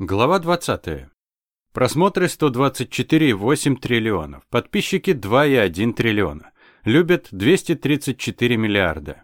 Глава 20. Просмотры 124,8 триллионов. Подписчики 2,1 триллиона. Любят 234 миллиарда.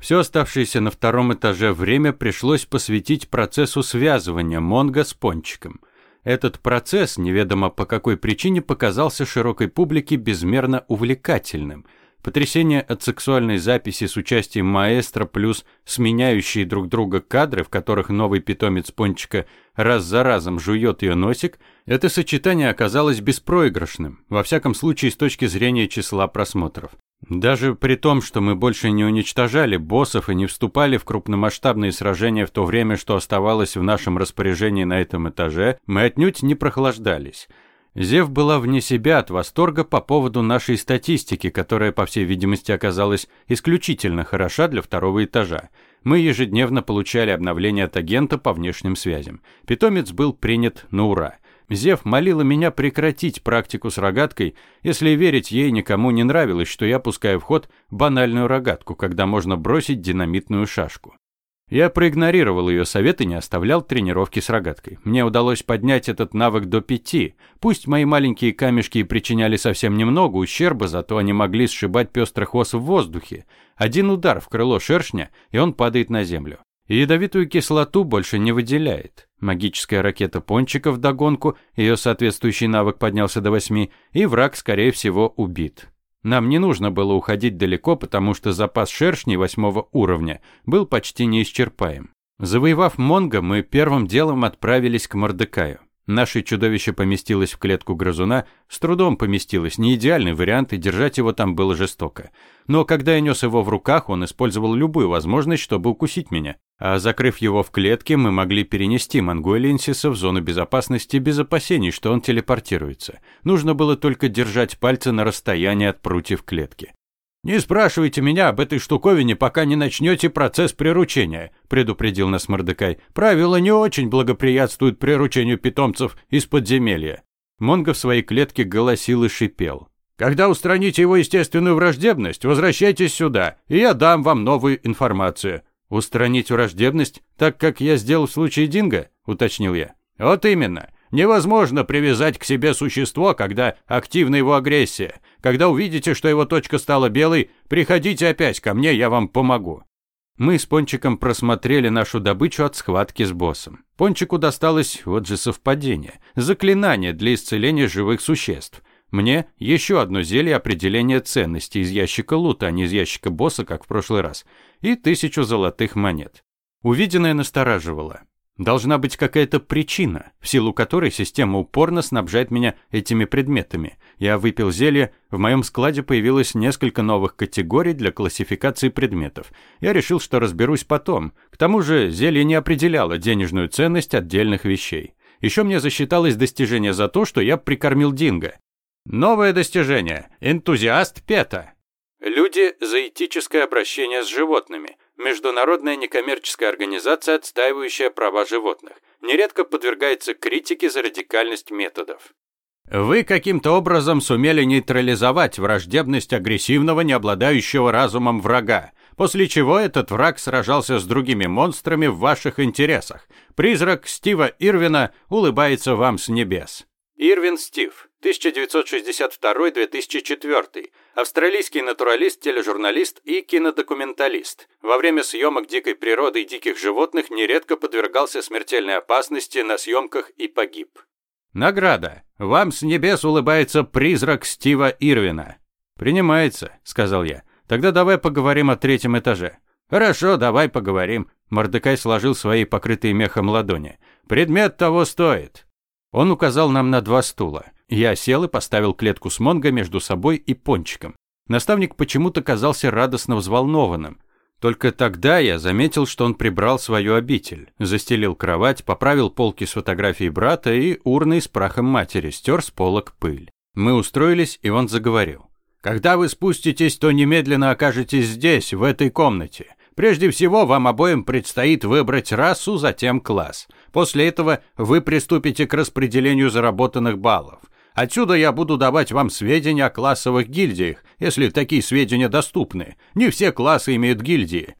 Все оставшееся на втором этаже время пришлось посвятить процессу связывания Монго с пончиком. Этот процесс, неведомо по какой причине, показался широкой публике безмерно увлекательным – Потрясение от сексуальной записи с участием маэстро плюс сменяющие друг друга кадры, в которых новый питомец Пончика раз за разом жует ее носик, это сочетание оказалось беспроигрышным, во всяком случае с точки зрения числа просмотров. Даже при том, что мы больше не уничтожали боссов и не вступали в крупномасштабные сражения в то время, что оставалось в нашем распоряжении на этом этаже, мы отнюдь не прохлаждались – Зев была вне себя от восторга по поводу нашей статистики, которая, по всей видимости, оказалась исключительно хороша для второго этажа. Мы ежедневно получали обновления от агента по внешним связям. Питомец был принят на ура. Зев молила меня прекратить практику с рогаткой, если верить ей никому не нравилось, что я пускаю в ход банальную рогатку, когда можно бросить динамитную шашку. Я проигнорировал ее совет и не оставлял тренировки с рогаткой. Мне удалось поднять этот навык до пяти. Пусть мои маленькие камешки причиняли совсем немного ущерба, зато они могли сшибать пестрых ос в воздухе. Один удар в крыло шершня, и он падает на землю. Ядовитую кислоту больше не выделяет. Магическая ракета пончиков догонку, ее соответствующий навык поднялся до восьми, и враг, скорее всего, убит. Нам не нужно было уходить далеко, потому что запас шершней восьмого уровня был почти неисчерпаем. Завоевав Монго, мы первым делом отправились к Мордекаю. Наше чудовище поместилось в клетку грызуна, с трудом поместилось, не идеальный вариант, и держать его там было жестоко. Но когда я нес его в руках, он использовал любую возможность, чтобы укусить меня. А закрыв его в клетке, мы могли перенести Мангуэлинсиса в зону безопасности без опасений, что он телепортируется. Нужно было только держать пальцы на расстоянии от прутьев клетки. «Не спрашивайте меня об этой штуковине, пока не начнете процесс приручения», – предупредил нас Мордекай. «Правила не очень благоприятствуют приручению питомцев из подземелья». Монго в своей клетке голосил и шипел. «Когда устраните его естественную враждебность, возвращайтесь сюда, и я дам вам новую информацию». «Устранить враждебность, так как я сделал в случае Динго?» – уточнил я. «Вот именно. Невозможно привязать к себе существо, когда активна его агрессия. Когда увидите, что его точка стала белой, приходите опять ко мне, я вам помогу. Мы с Пончиком просмотрели нашу добычу от схватки с боссом. Пончику досталось, вот же совпадение, заклинание для исцеления живых существ. Мне еще одно зелье определения ценности из ящика лута, а не из ящика босса, как в прошлый раз, и тысячу золотых монет. Увиденное настораживало. Должна быть какая-то причина, в силу которой система упорно снабжает меня этими предметами. Я выпил зелье, в моем складе появилось несколько новых категорий для классификации предметов. Я решил, что разберусь потом. К тому же зелье не определяло денежную ценность отдельных вещей. Еще мне засчиталось достижение за то, что я прикормил Динго. Новое достижение. Энтузиаст Пета. Люди за этическое обращение с животными – Международная некоммерческая организация, отстаивающая права животных, нередко подвергается критике за радикальность методов. Вы каким-то образом сумели нейтрализовать враждебность агрессивного, не обладающего разумом врага, после чего этот враг сражался с другими монстрами в ваших интересах. Призрак Стива Ирвина улыбается вам с небес. Ирвин Стив 1962-2004. Австралийский натуралист, тележурналист и кинодокументалист. Во время съемок дикой природы и диких животных нередко подвергался смертельной опасности на съемках и погиб. Награда. Вам с небес улыбается призрак Стива Ирвина. Принимается, сказал я. Тогда давай поговорим о третьем этаже. Хорошо, давай поговорим. Мордекай сложил свои покрытые мехом ладони. Предмет того стоит. Он указал нам на два стула. Я сел и поставил клетку с Монго между собой и Пончиком. Наставник почему-то казался радостно взволнованным. Только тогда я заметил, что он прибрал свою обитель, застелил кровать, поправил полки с фотографией брата и урной с прахом матери, стер с полок пыль. Мы устроились, и он заговорил. «Когда вы спуститесь, то немедленно окажетесь здесь, в этой комнате. Прежде всего, вам обоим предстоит выбрать расу, затем класс. После этого вы приступите к распределению заработанных баллов. Отсюда я буду давать вам сведения о классовых гильдиях, если такие сведения доступны. Не все классы имеют гильдии.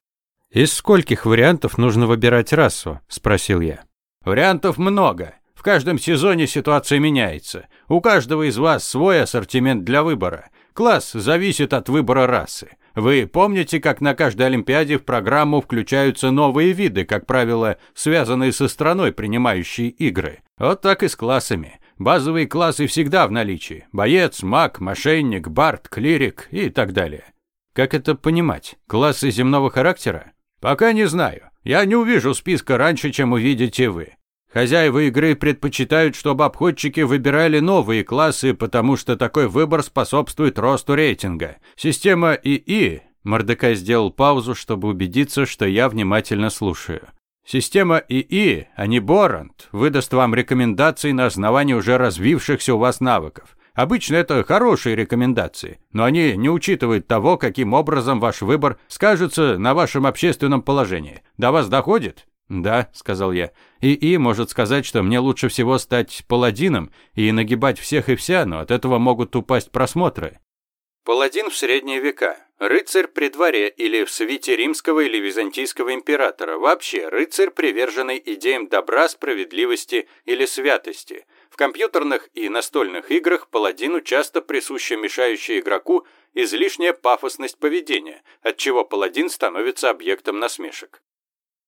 Из скольких вариантов нужно выбирать расу? спросил я. Вариантов много. В каждом сезоне ситуация меняется. У каждого из вас свой ассортимент для выбора. Класс зависит от выбора расы. Вы помните, как на каждой Олимпиаде в программу включаются новые виды, как правило, связанные со страной, принимающей игры? Вот так и с классами. Базовые классы всегда в наличии. Боец, маг, мошенник, бард, клирик и так далее. Как это понимать? Классы земного характера? Пока не знаю. Я не увижу списка раньше, чем увидите вы. Хозяева игры предпочитают, чтобы обходчики выбирали новые классы, потому что такой выбор способствует росту рейтинга. Система ИИ... Мордекай сделал паузу, чтобы убедиться, что я внимательно слушаю. Система ИИ, а не Борант, выдаст вам рекомендации на основании уже развившихся у вас навыков. Обычно это хорошие рекомендации, но они не учитывают того, каким образом ваш выбор скажется на вашем общественном положении. До вас доходит? «Да», — сказал я. «ИИ может сказать, что мне лучше всего стать паладином и нагибать всех и вся, но от этого могут упасть просмотры». Паладин в средние века. Рыцарь при дворе или в свите римского или византийского императора. Вообще, рыцарь, приверженный идеям добра, справедливости или святости. В компьютерных и настольных играх паладину часто присуща мешающая игроку излишняя пафосность поведения, от чего паладин становится объектом насмешек.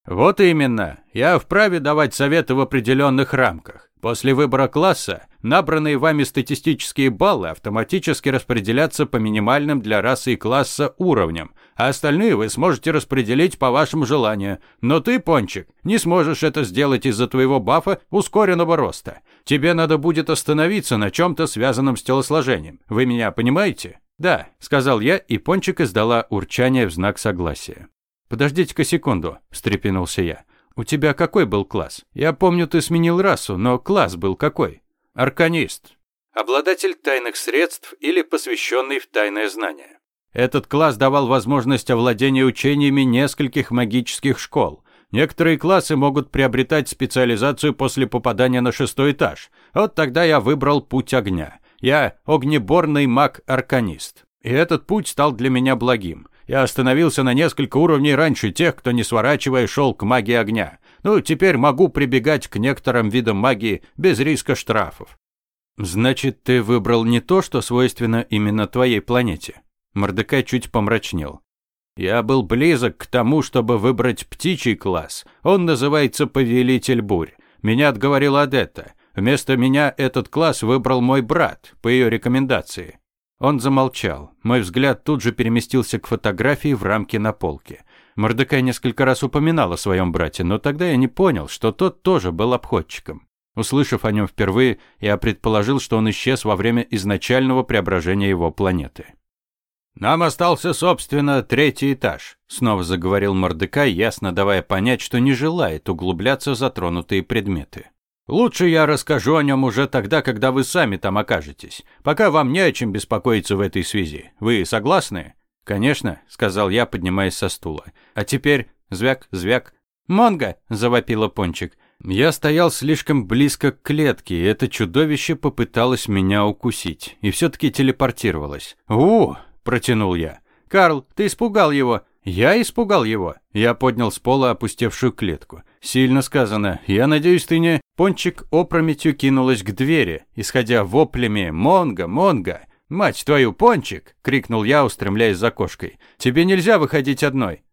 Вот именно. Я вправе давать советы в определенных рамках. После выбора класса набранные вами статистические баллы автоматически распределятся по минимальным для расы и класса уровням, а остальные вы сможете распределить по вашему желанию. Но ты, Пончик, не сможешь это сделать из-за твоего бафа ускоренного роста. Тебе надо будет остановиться на чем-то связанном с телосложением. Вы меня понимаете? Да, сказал я, и Пончик издала урчание в знак согласия. «Подождите-ка секунду», – встрепенулся я. «У тебя какой был класс? Я помню, ты сменил расу, но класс был какой?» «Арканист». Обладатель тайных средств или посвященный в тайное знание. Этот класс давал возможность овладения учениями нескольких магических школ. Некоторые классы могут приобретать специализацию после попадания на шестой этаж. Вот тогда я выбрал путь огня. Я огнеборный маг-арканист. И этот путь стал для меня благим. Я остановился на несколько уровней раньше тех, кто, не сворачивая, шел к магии огня. Ну, теперь могу прибегать к некоторым видам магии без риска штрафов. Значит, ты выбрал не то, что свойственно именно твоей планете. Мордекай чуть помрачнел. Я был близок к тому, чтобы выбрать птичий класс. Он называется Повелитель бурь. Меня отговорила Адетта. Вместо меня этот класс выбрал мой брат по ее рекомендации. Он замолчал. Мой взгляд тут же переместился к фотографии в рамке на полке. Мордекай несколько раз упоминал о своем брате, но тогда я не понял, что тот тоже был обходчиком. Услышав о нем впервые, я предположил, что он исчез во время изначального преображения его планеты. «Нам остался, собственно, третий этаж», — снова заговорил Мордекай, ясно давая понять, что не желает углубляться в затронутые предметы. Лучше я расскажу о нем уже тогда, когда вы сами там окажетесь. Пока вам не о чем беспокоиться в этой связи. Вы согласны? Конечно, сказал я, поднимаясь со стула. А теперь звяк, звяк. Монго, завопила Пончик. Я стоял слишком близко к клетке, и это чудовище попыталось меня укусить, и все-таки телепортировалось. «У!» – протянул я. «Карл, ты испугал его!» «Я испугал его!» Я поднял с пола опустевшую клетку. «Сильно сказано. Я надеюсь, ты не...» Пончик опрометью кинулась к двери, исходя воплями «Монго! Монго!» «Мать твою, Пончик!» — крикнул я, устремляясь за кошкой. «Тебе нельзя выходить одной!»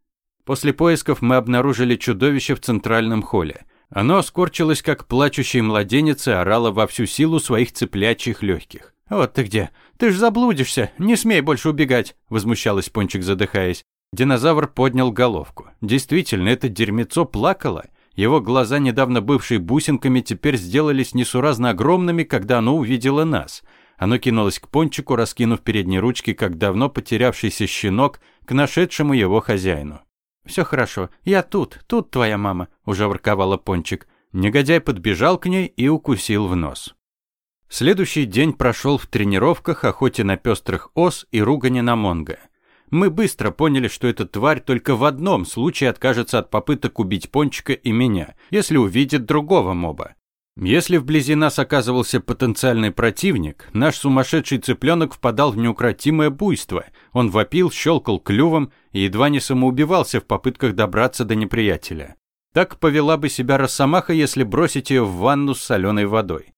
После поисков мы обнаружили чудовище в центральном холле. Оно скорчилось, как плачущий младенец, и орало во всю силу своих цыплячьих легких. «Вот ты где! Ты ж заблудишься! Не смей больше убегать!» — возмущалась Пончик, задыхаясь. Динозавр поднял головку. Действительно, это дерьмецо плакало. Его глаза, недавно бывшие бусинками, теперь сделались несуразно огромными, когда оно увидело нас. Оно кинулось к пончику, раскинув передние ручки, как давно потерявшийся щенок, к нашедшему его хозяину. «Все хорошо. Я тут. Тут твоя мама», — уже ворковала пончик. Негодяй подбежал к ней и укусил в нос. Следующий день прошел в тренировках, охоте на пестрых ос и ругане на монго. Мы быстро поняли, что эта тварь только в одном случае откажется от попыток убить Пончика и меня, если увидит другого моба. Если вблизи нас оказывался потенциальный противник, наш сумасшедший цыпленок впадал в неукротимое буйство. Он вопил, щелкал клювом и едва не самоубивался в попытках добраться до неприятеля. Так повела бы себя росомаха, если бросить ее в ванну с соленой водой.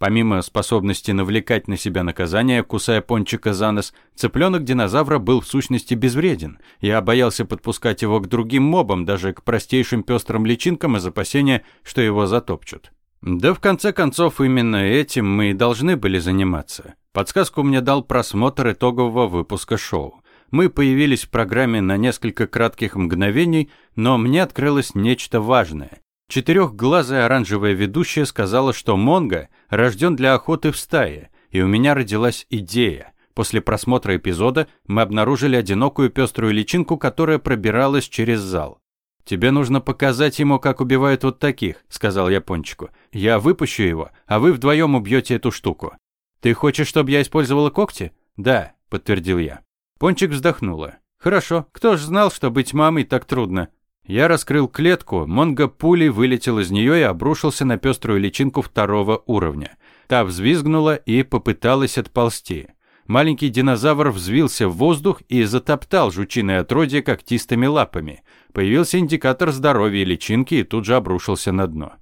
Помимо способности навлекать на себя наказание, кусая пончика за нос, цыпленок динозавра был в сущности безвреден. Я боялся подпускать его к другим мобам, даже к простейшим пестрым личинкам из опасения, что его затопчут. Да в конце концов именно этим мы и должны были заниматься. Подсказку мне дал просмотр итогового выпуска шоу. Мы появились в программе на несколько кратких мгновений, но мне открылось нечто важное. Четырехглазая оранжевая ведущая сказала, что Монго рожден для охоты в стае, и у меня родилась идея. После просмотра эпизода мы обнаружили одинокую пеструю личинку, которая пробиралась через зал. «Тебе нужно показать ему, как убивают вот таких», — сказал я Пончику. «Я выпущу его, а вы вдвоем убьете эту штуку». «Ты хочешь, чтобы я использовала когти?» «Да», — подтвердил я. Пончик вздохнула. «Хорошо, кто ж знал, что быть мамой так трудно? Я раскрыл клетку, Монго пулей вылетел из нее и обрушился на пеструю личинку второго уровня. Та взвизгнула и попыталась отползти. Маленький динозавр взвился в воздух и затоптал жучиное отродье когтистыми лапами. Появился индикатор здоровья личинки и тут же обрушился на дно.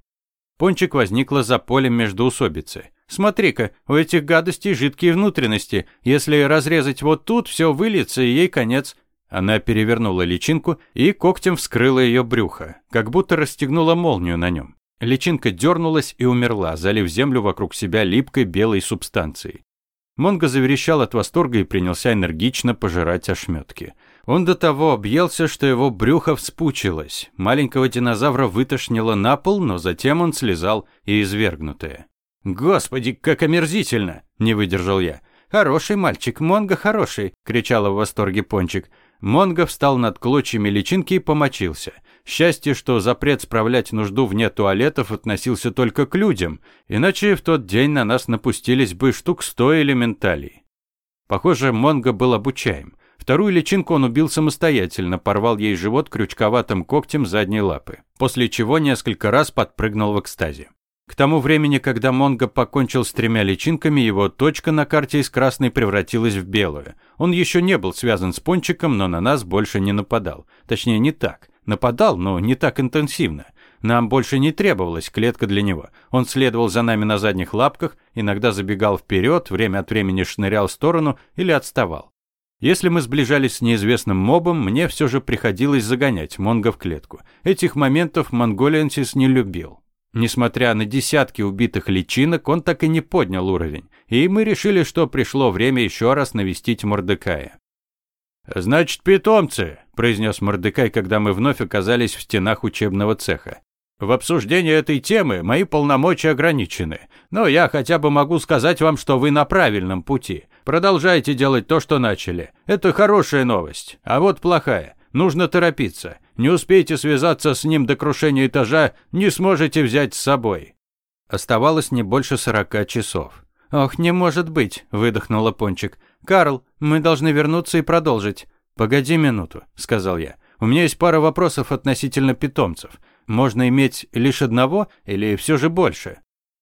Пончик возникла за полем между усобицы. «Смотри-ка, у этих гадостей жидкие внутренности. Если разрезать вот тут, все выльется, и ей конец. Она перевернула личинку и когтем вскрыла ее брюхо, как будто расстегнула молнию на нем. Личинка дернулась и умерла, залив землю вокруг себя липкой белой субстанцией. Монго заверещал от восторга и принялся энергично пожирать ошметки. Он до того объелся, что его брюхо вспучилось. Маленького динозавра вытошнило на пол, но затем он слезал и извергнутое. «Господи, как омерзительно!» – не выдержал я. «Хороший мальчик, Монго хороший!» – кричала в восторге Пончик. Монго встал над клочьями личинки и помочился. Счастье, что запрет справлять нужду вне туалетов относился только к людям, иначе в тот день на нас напустились бы штук сто элементалей. Похоже, Монго был обучаем. Вторую личинку он убил самостоятельно, порвал ей живот крючковатым когтем задней лапы, после чего несколько раз подпрыгнул в экстазе. К тому времени, когда Монго покончил с тремя личинками, его точка на карте из красной превратилась в белую. Он еще не был связан с Пончиком, но на нас больше не нападал. Точнее, не так. Нападал, но не так интенсивно. Нам больше не требовалась клетка для него. Он следовал за нами на задних лапках, иногда забегал вперед, время от времени шнырял в сторону или отставал. Если мы сближались с неизвестным мобом, мне все же приходилось загонять Монго в клетку. Этих моментов Монголиансис не любил. Несмотря на десятки убитых личинок, он так и не поднял уровень, и мы решили, что пришло время еще раз навестить Мордекая. «Значит, питомцы», – произнес Мордекай, когда мы вновь оказались в стенах учебного цеха. «В обсуждении этой темы мои полномочия ограничены, но я хотя бы могу сказать вам, что вы на правильном пути. Продолжайте делать то, что начали. Это хорошая новость, а вот плохая. Нужно торопиться. Не успеете связаться с ним до крушения этажа, не сможете взять с собой. Оставалось не больше сорока часов. «Ох, не может быть!» – выдохнула Пончик. «Карл, мы должны вернуться и продолжить». «Погоди минуту», – сказал я. «У меня есть пара вопросов относительно питомцев. Можно иметь лишь одного или все же больше?»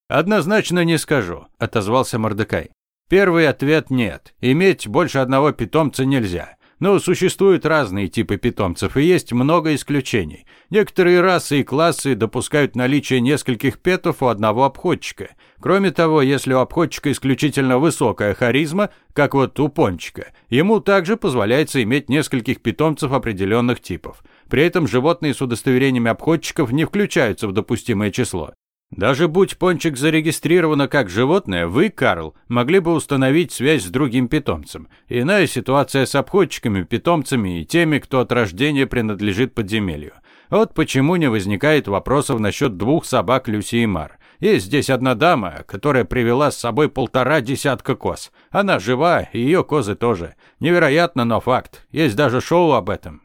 «Однозначно не скажу», – отозвался Мордекай. «Первый ответ – нет. Иметь больше одного питомца нельзя. Но существуют разные типы питомцев, и есть много исключений. Некоторые расы и классы допускают наличие нескольких петов у одного обходчика. Кроме того, если у обходчика исключительно высокая харизма, как вот у пончика, ему также позволяется иметь нескольких питомцев определенных типов. При этом животные с удостоверениями обходчиков не включаются в допустимое число. Даже будь пончик зарегистрировано как животное, вы, Карл, могли бы установить связь с другим питомцем. Иная ситуация с обходчиками, питомцами и теми, кто от рождения принадлежит подземелью. Вот почему не возникает вопросов насчет двух собак Люси и Мар. Есть здесь одна дама, которая привела с собой полтора десятка коз. Она жива, и ее козы тоже. Невероятно, но факт. Есть даже шоу об этом.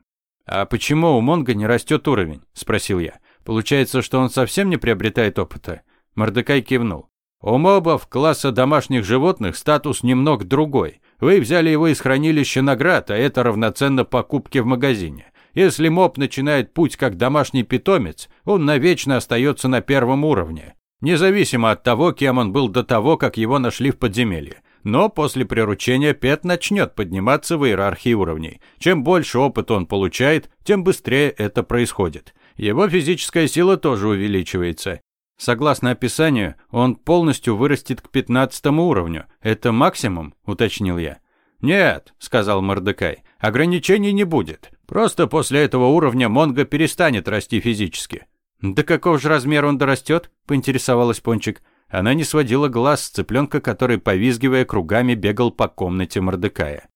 «А почему у Монго не растет уровень?» – спросил я. Получается, что он совсем не приобретает опыта? Мордекай кивнул. У мобов класса домашних животных статус немного другой. Вы взяли его из хранилища наград, а это равноценно покупке в магазине. Если моб начинает путь как домашний питомец, он навечно остается на первом уровне. Независимо от того, кем он был до того, как его нашли в подземелье. Но после приручения Пет начнет подниматься в иерархии уровней. Чем больше опыта он получает, тем быстрее это происходит. Его физическая сила тоже увеличивается. Согласно описанию, он полностью вырастет к 15 уровню. Это максимум, уточнил я. Нет, сказал Мордекай. Ограничений не будет. Просто после этого уровня Монго перестанет расти физически. До какого же размера он дорастет? поинтересовалась Пончик. Она не сводила глаз с цыпленка, который, повизгивая кругами, бегал по комнате Мордекая.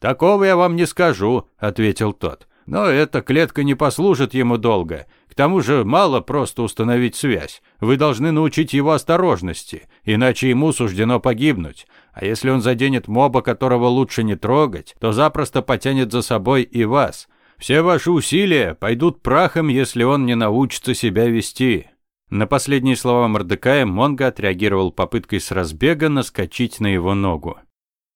«Такого я вам не скажу», — ответил тот. «Но эта клетка не послужит ему долго. К тому же мало просто установить связь. Вы должны научить его осторожности, иначе ему суждено погибнуть. А если он заденет моба, которого лучше не трогать, то запросто потянет за собой и вас. Все ваши усилия пойдут прахом, если он не научится себя вести. На последние слова Мордекая Монго отреагировал попыткой с разбега наскочить на его ногу.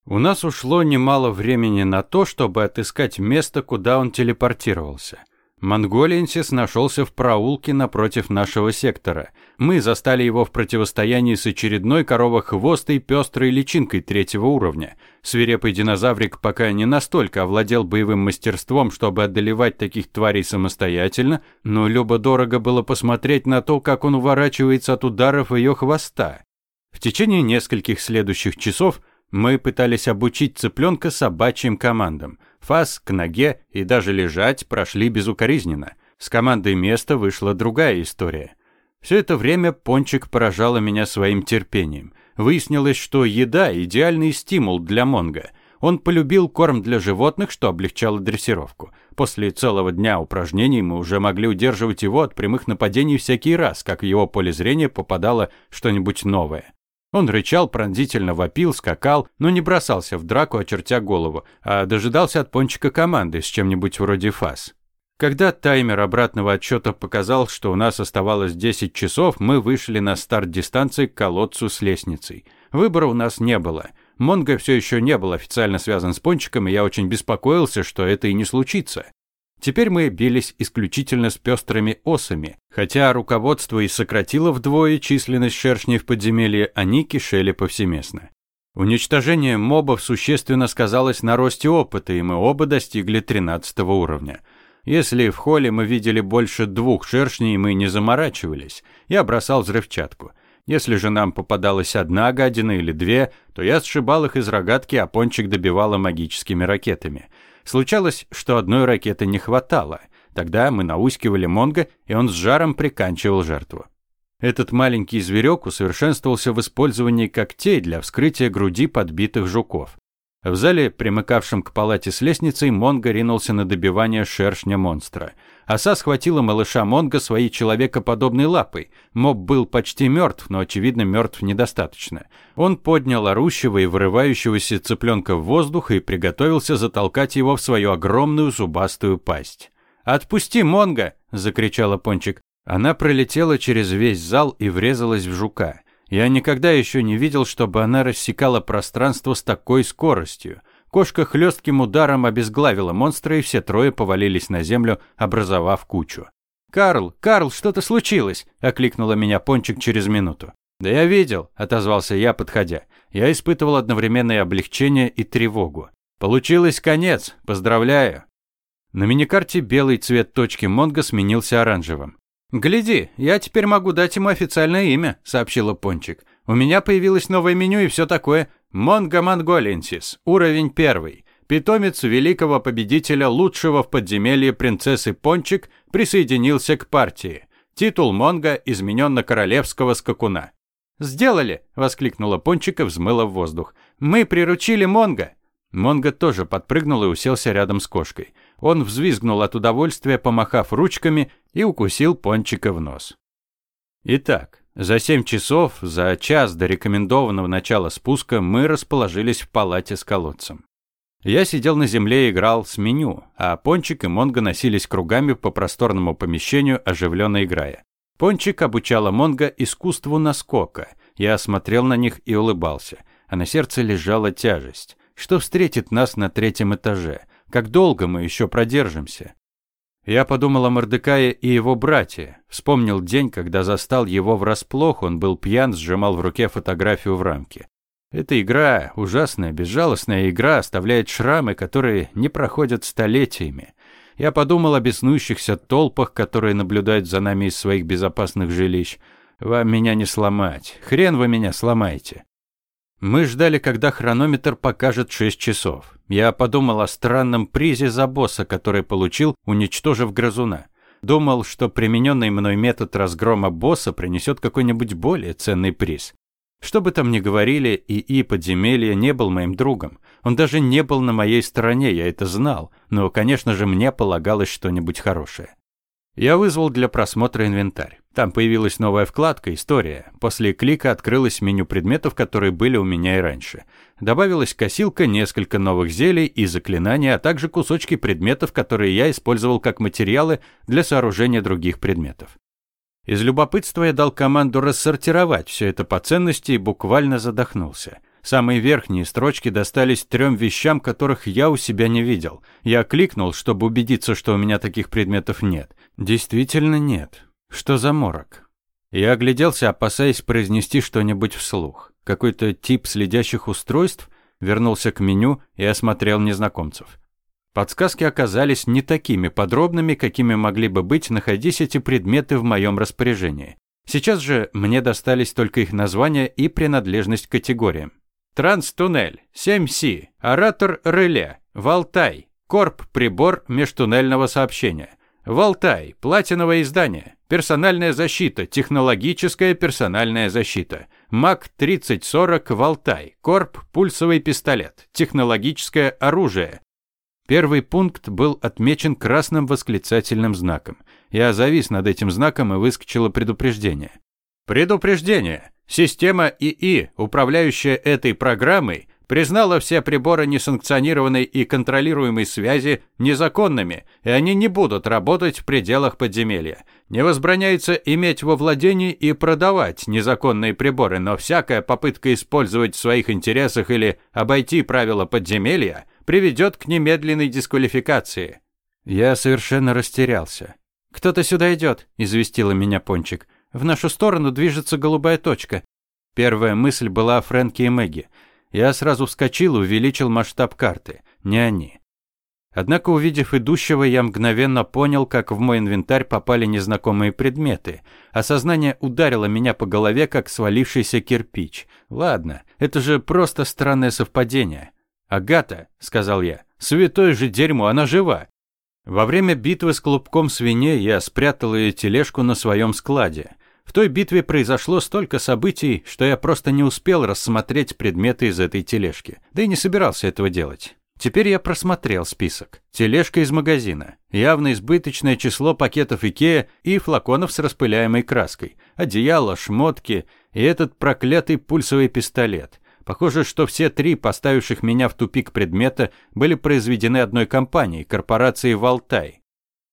У нас ушло немало времени на то, чтобы отыскать место, куда он телепортировался. Монголиенсис нашелся в проулке напротив нашего сектора. Мы застали его в противостоянии с очередной коровохвостой пестрой личинкой третьего уровня. Свирепый динозаврик пока не настолько овладел боевым мастерством, чтобы одолевать таких тварей самостоятельно, но любо-дорого было посмотреть на то, как он уворачивается от ударов ее хвоста. В течение нескольких следующих часов мы пытались обучить цыпленка собачьим командам. Фас к ноге и даже лежать прошли безукоризненно. С командой места вышла другая история. Все это время Пончик поражала меня своим терпением. Выяснилось, что еда – идеальный стимул для Монго. Он полюбил корм для животных, что облегчало дрессировку. После целого дня упражнений мы уже могли удерживать его от прямых нападений всякий раз, как в его поле зрения попадало что-нибудь новое. Он рычал, пронзительно вопил, скакал, но не бросался в драку, очертя голову, а дожидался от пончика команды с чем-нибудь вроде фас. Когда таймер обратного отсчета показал, что у нас оставалось 10 часов, мы вышли на старт дистанции к колодцу с лестницей. Выбора у нас не было. Монго все еще не был официально связан с пончиком, и я очень беспокоился, что это и не случится. Теперь мы бились исключительно с пестрыми осами. Хотя руководство и сократило вдвое численность шершней в подземелье, они кишели повсеместно. Уничтожение мобов существенно сказалось на росте опыта, и мы оба достигли 13 уровня. Если в холле мы видели больше двух шершней, мы не заморачивались. Я бросал взрывчатку. Если же нам попадалась одна гадина или две, то я сшибал их из рогатки, а пончик добивала магическими ракетами. Случалось, что одной ракеты не хватало. Тогда мы наускивали Монго, и он с жаром приканчивал жертву. Этот маленький зверек усовершенствовался в использовании когтей для вскрытия груди подбитых жуков. В зале, примыкавшем к палате с лестницей, Монго ринулся на добивание шершня монстра. Оса схватила малыша Монго своей человекоподобной лапой. Моб был почти мертв, но, очевидно, мертв недостаточно. Он поднял орущего и вырывающегося цыпленка в воздух и приготовился затолкать его в свою огромную зубастую пасть. «Отпусти, Монго!» – закричала Пончик. Она пролетела через весь зал и врезалась в жука. Я никогда еще не видел, чтобы она рассекала пространство с такой скоростью. Кошка хлестким ударом обезглавила монстра, и все трое повалились на землю, образовав кучу. «Карл, Карл, что-то случилось!» – окликнула меня Пончик через минуту. «Да я видел», – отозвался я, подходя. Я испытывал одновременно и облегчение, и тревогу. «Получилось конец! Поздравляю!» На миникарте белый цвет точки Монго сменился оранжевым. «Гляди, я теперь могу дать ему официальное имя», — сообщила Пончик. «У меня появилось новое меню и все такое. Монго Монголенсис, уровень первый. Питомец великого победителя лучшего в подземелье принцессы Пончик присоединился к партии. Титул Монго изменен на королевского скакуна». «Сделали!» — воскликнула Пончик и взмыла в воздух. «Мы приручили Монго!» Монго тоже подпрыгнул и уселся рядом с кошкой. Он взвизгнул от удовольствия, помахав ручками, и укусил пончика в нос. Итак, за семь часов, за час до рекомендованного начала спуска, мы расположились в палате с колодцем. Я сидел на земле и играл с меню, а Пончик и Монго носились кругами по просторному помещению, оживленно играя. Пончик обучала Монго искусству наскока. Я смотрел на них и улыбался, а на сердце лежала тяжесть. Что встретит нас на третьем этаже? Как долго мы еще продержимся? Я подумал о Мордекае и его брате. Вспомнил день, когда застал его врасплох, он был пьян, сжимал в руке фотографию в рамке. Эта игра, ужасная, безжалостная игра, оставляет шрамы, которые не проходят столетиями. Я подумал о беснующихся толпах, которые наблюдают за нами из своих безопасных жилищ. Вам меня не сломать. Хрен вы меня сломаете. Мы ждали, когда хронометр покажет 6 часов. Я подумал о странном призе за босса, который получил, уничтожив грызуна. Думал, что примененный мной метод разгрома босса принесет какой-нибудь более ценный приз. Что бы там ни говорили, ИИ подземелья не был моим другом. Он даже не был на моей стороне, я это знал. Но, конечно же, мне полагалось что-нибудь хорошее. Я вызвал для просмотра инвентарь. Там появилась новая вкладка «История». После клика открылось меню предметов, которые были у меня и раньше. Добавилась косилка, несколько новых зелий и заклинаний, а также кусочки предметов, которые я использовал как материалы для сооружения других предметов. Из любопытства я дал команду рассортировать все это по ценности и буквально задохнулся. Самые верхние строчки достались трем вещам, которых я у себя не видел. Я кликнул, чтобы убедиться, что у меня таких предметов нет. Действительно нет. Что за морок? Я огляделся, опасаясь произнести что-нибудь вслух. Какой-то тип следящих устройств вернулся к меню и осмотрел незнакомцев. Подсказки оказались не такими подробными, какими могли бы быть, находясь эти предметы в моем распоряжении. Сейчас же мне достались только их названия и принадлежность к категориям. Транстуннель, 7С, оратор реле, Валтай, корп-прибор межтуннельного сообщения. Валтай, платиновое издание, персональная защита, технологическая персональная защита. МАК 3040 Валтай, корп, пульсовый пистолет, технологическое оружие. Первый пункт был отмечен красным восклицательным знаком. Я завис над этим знаком и выскочило предупреждение. Предупреждение! Система ИИ, управляющая этой программой, признала все приборы несанкционированной и контролируемой связи незаконными, и они не будут работать в пределах подземелья. Не возбраняется иметь во владении и продавать незаконные приборы, но всякая попытка использовать в своих интересах или обойти правила подземелья приведет к немедленной дисквалификации. Я совершенно растерялся. «Кто-то сюда идет», – известила меня Пончик. В нашу сторону движется голубая точка. Первая мысль была о Фрэнке и Мэгги. Я сразу вскочил и увеличил масштаб карты. Не они. Однако, увидев идущего, я мгновенно понял, как в мой инвентарь попали незнакомые предметы. Осознание ударило меня по голове, как свалившийся кирпич. Ладно, это же просто странное совпадение. «Агата», — сказал я, — «святое же дерьмо, она жива». Во время битвы с клубком свиней я спрятал ее тележку на своем складе. В той битве произошло столько событий, что я просто не успел рассмотреть предметы из этой тележки. Да и не собирался этого делать. Теперь я просмотрел список. Тележка из магазина. Явно избыточное число пакетов Икея и флаконов с распыляемой краской. Одеяло, шмотки и этот проклятый пульсовый пистолет. Похоже, что все три поставивших меня в тупик предмета были произведены одной компанией, корпорацией «Валтай».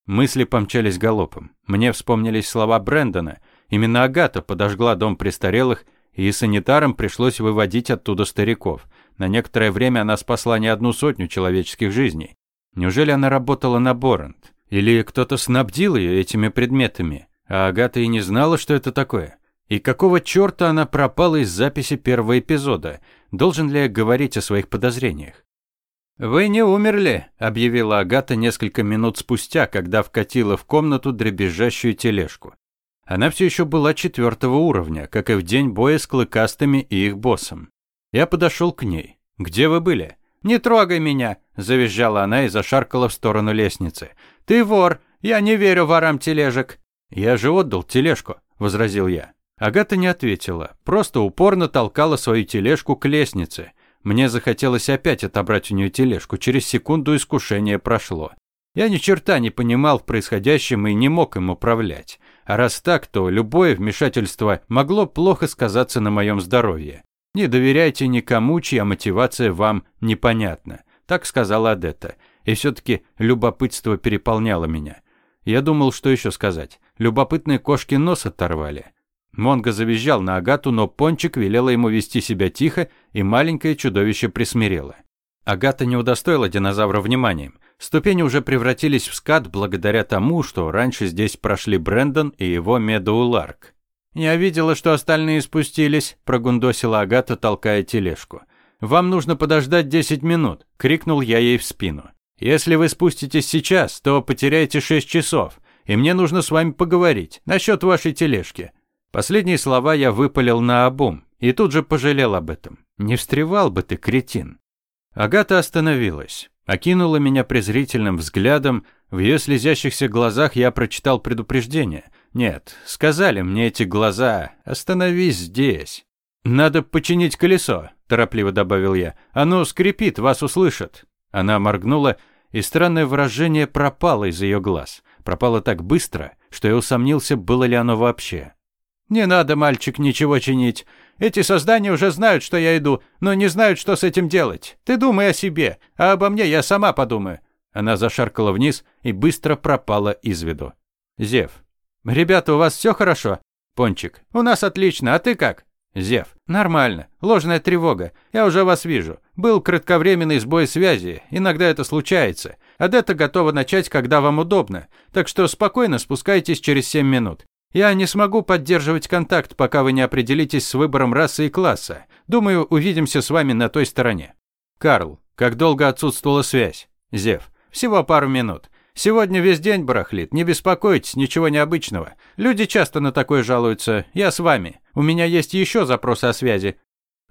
Мысли помчались галопом. Мне вспомнились слова Брэндона – Именно Агата подожгла дом престарелых, и санитарам пришлось выводить оттуда стариков. На некоторое время она спасла не одну сотню человеческих жизней. Неужели она работала на Борант? Или кто-то снабдил ее этими предметами, а Агата и не знала, что это такое? И какого черта она пропала из записи первого эпизода? Должен ли я говорить о своих подозрениях? «Вы не умерли», – объявила Агата несколько минут спустя, когда вкатила в комнату дребезжащую тележку. Она все еще была четвертого уровня, как и в день боя с клыкастыми и их боссом. Я подошел к ней. «Где вы были?» «Не трогай меня!» – завизжала она и зашаркала в сторону лестницы. «Ты вор! Я не верю ворам тележек!» «Я же отдал тележку», – возразил я. Агата не ответила, просто упорно толкала свою тележку к лестнице. Мне захотелось опять отобрать у нее тележку, через секунду искушение прошло. Я ни черта не понимал в происходящем и не мог им управлять. А раз так, то любое вмешательство могло плохо сказаться на моем здоровье. Не доверяйте никому, чья мотивация вам непонятна. Так сказала Адетта. И все-таки любопытство переполняло меня. Я думал, что еще сказать. Любопытные кошки нос оторвали. Монго завизжал на Агату, но Пончик велела ему вести себя тихо, и маленькое чудовище присмирело. Агата не удостоила динозавра вниманием. Ступени уже превратились в скат благодаря тому, что раньше здесь прошли Брэндон и его Медоу Ларк. «Я видела, что остальные спустились», – прогундосила Агата, толкая тележку. «Вам нужно подождать 10 минут», – крикнул я ей в спину. Если вы спуститесь сейчас, то потеряете 6 часов, и мне нужно с вами поговорить насчет вашей тележки». Последние слова я выпалил на обум и тут же пожалел об этом. Не встревал бы ты, кретин. Агата остановилась, окинула меня презрительным взглядом, в ее слезящихся глазах я прочитал предупреждение. Нет, сказали мне эти глаза, остановись здесь. Надо починить колесо, торопливо добавил я. Оно скрипит, вас услышат. Она моргнула, и странное выражение пропало из ее глаз. Пропало так быстро, что я усомнился, было ли оно вообще. «Не надо, мальчик, ничего чинить. Эти создания уже знают, что я иду, но не знают, что с этим делать. Ты думай о себе, а обо мне я сама подумаю». Она зашаркала вниз и быстро пропала из виду. Зев. «Ребята, у вас все хорошо?» Пончик. «У нас отлично, а ты как?» Зев. «Нормально. Ложная тревога. Я уже вас вижу. Был кратковременный сбой связи. Иногда это случается. Адетта готова начать, когда вам удобно. Так что спокойно спускайтесь через 7 минут. Я не смогу поддерживать контакт, пока вы не определитесь с выбором расы и класса. Думаю, увидимся с вами на той стороне. Карл, как долго отсутствовала связь? Зев, всего пару минут. Сегодня весь день барахлит, не беспокойтесь, ничего необычного. Люди часто на такое жалуются. Я с вами. У меня есть еще запросы о связи.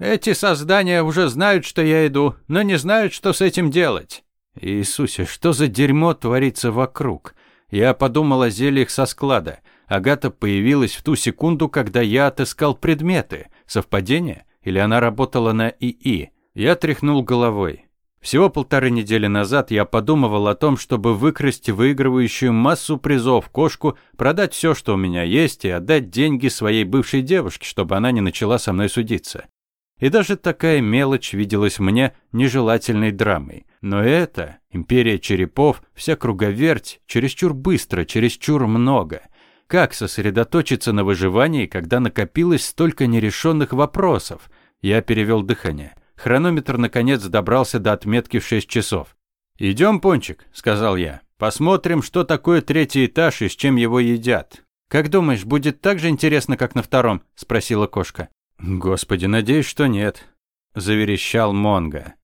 Эти создания уже знают, что я иду, но не знают, что с этим делать. Иисусе, что за дерьмо творится вокруг? Я подумал о зельях со склада. Агата появилась в ту секунду, когда я отыскал предметы. Совпадение? Или она работала на ИИ? Я тряхнул головой. Всего полторы недели назад я подумывал о том, чтобы выкрасть выигрывающую массу призов кошку, продать все, что у меня есть, и отдать деньги своей бывшей девушке, чтобы она не начала со мной судиться. И даже такая мелочь виделась мне нежелательной драмой. Но это, империя черепов, вся круговерть, чересчур быстро, чересчур много. Как сосредоточиться на выживании, когда накопилось столько нерешенных вопросов? Я перевел дыхание. Хронометр наконец добрался до отметки в 6 часов. «Идем, Пончик», — сказал я. «Посмотрим, что такое третий этаж и с чем его едят». «Как думаешь, будет так же интересно, как на втором?» — спросила кошка. «Господи, надеюсь, что нет», — заверещал Монго.